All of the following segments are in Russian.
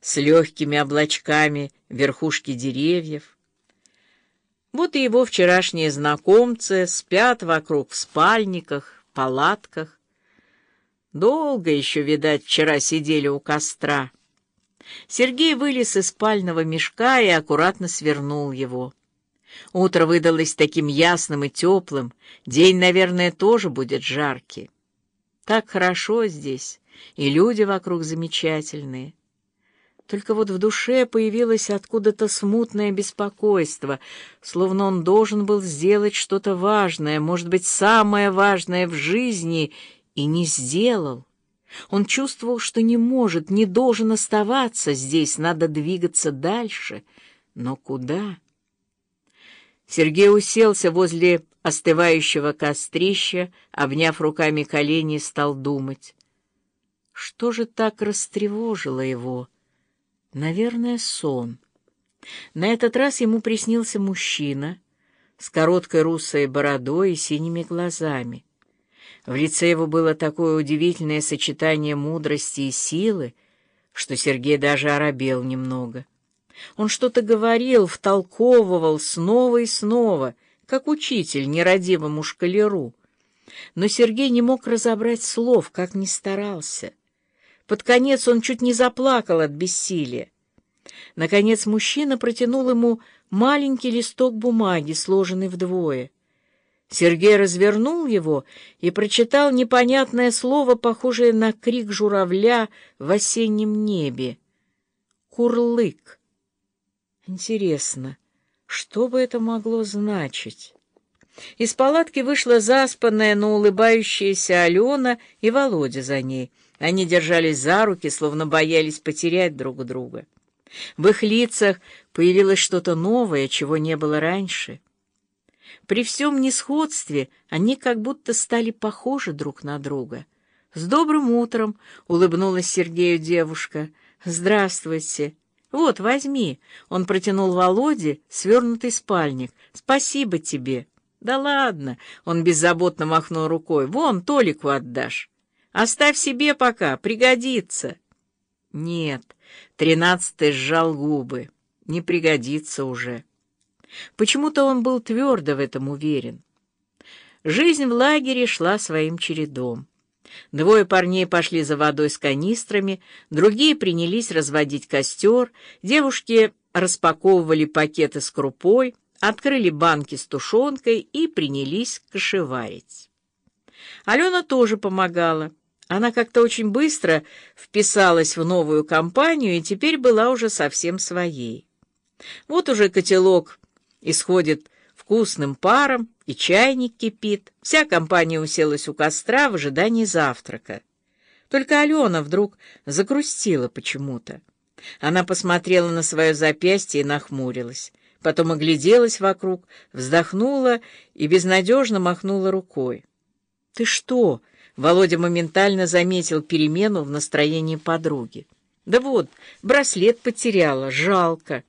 с легкими облачками верхушки деревьев. Вот и его вчерашние знакомцы спят вокруг в спальниках, палатках. Долго еще, видать, вчера сидели у костра. Сергей вылез из спального мешка и аккуратно свернул его. Утро выдалось таким ясным и теплым, день, наверное, тоже будет жаркий. Так хорошо здесь, и люди вокруг замечательные. Только вот в душе появилось откуда-то смутное беспокойство, словно он должен был сделать что-то важное, может быть, самое важное в жизни, и не сделал. Он чувствовал, что не может, не должен оставаться здесь, надо двигаться дальше. Но куда? Сергей уселся возле остывающего кострища, обняв руками колени, стал думать. Что же так растревожило его? Наверное, сон. На этот раз ему приснился мужчина с короткой русой бородой и синими глазами. В лице его было такое удивительное сочетание мудрости и силы, что Сергей даже оробел немного. Он что-то говорил, втолковывал снова и снова, как учитель нерадивому шкалеру. Но Сергей не мог разобрать слов, как ни старался. Под конец он чуть не заплакал от бессилия. Наконец мужчина протянул ему маленький листок бумаги, сложенный вдвое. Сергей развернул его и прочитал непонятное слово, похожее на крик журавля в осеннем небе. «Курлык». Интересно, что бы это могло значить? Из палатки вышла заспанная, но улыбающаяся Алена и Володя за ней — они держались за руки, словно боялись потерять друг друга. В их лицах появилось что-то новое, чего не было раньше. При всем несходстве они как будто стали похожи друг на друга. «С добрым утром!» — улыбнулась Сергею девушка. «Здравствуйте!» «Вот, возьми!» — он протянул Володе свернутый спальник. «Спасибо тебе!» «Да ладно!» — он беззаботно махнул рукой. «Вон, Толику отдашь!» Оставь себе пока, пригодится. Нет, тринадцатый сжал губы. Не пригодится уже. Почему-то он был твердо в этом уверен. Жизнь в лагере шла своим чередом. Двое парней пошли за водой с канистрами, другие принялись разводить костер, девушки распаковывали пакеты с крупой, открыли банки с тушенкой и принялись кошеварить. Алена тоже помогала. Она как-то очень быстро вписалась в новую компанию и теперь была уже совсем своей. Вот уже котелок исходит вкусным паром, и чайник кипит. Вся компания уселась у костра в ожидании завтрака. Только Алена вдруг загрустила почему-то. Она посмотрела на свое запястье и нахмурилась. Потом огляделась вокруг, вздохнула и безнадежно махнула рукой. «Ты что?» Володя моментально заметил перемену в настроении подруги. «Да вот, браслет потеряла, жалко».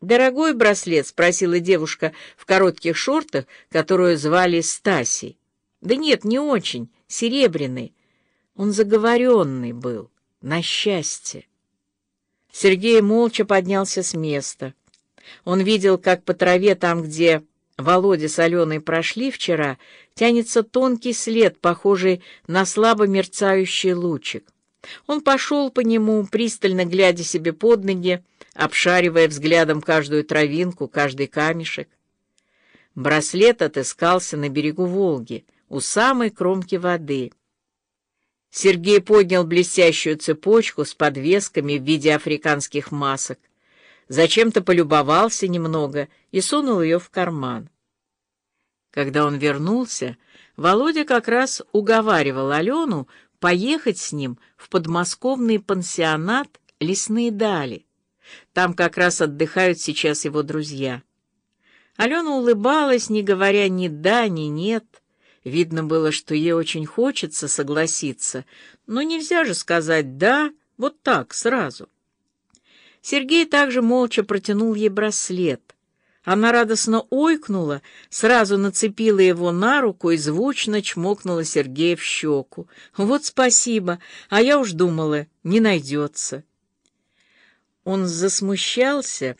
«Дорогой браслет?» — спросила девушка в коротких шортах, которую звали Стасей. «Да нет, не очень, серебряный. Он заговоренный был, на счастье». Сергей молча поднялся с места. Он видел, как по траве там, где Володя с Аленой прошли вчера, тянется тонкий след, похожий на слабо мерцающий лучик. Он пошел по нему, пристально глядя себе под ноги, обшаривая взглядом каждую травинку, каждый камешек. Браслет отыскался на берегу Волги, у самой кромки воды. Сергей поднял блестящую цепочку с подвесками в виде африканских масок зачем-то полюбовался немного и сунул ее в карман. Когда он вернулся, Володя как раз уговаривал Алену поехать с ним в подмосковный пансионат «Лесные дали». Там как раз отдыхают сейчас его друзья. Алена улыбалась, не говоря ни да, ни нет. Видно было, что ей очень хочется согласиться, но нельзя же сказать «да» вот так, сразу. Сергей также молча протянул ей браслет. Она радостно ойкнула, сразу нацепила его на руку и звучно чмокнула Сергея в щеку. «Вот спасибо, а я уж думала, не найдется». Он засмущался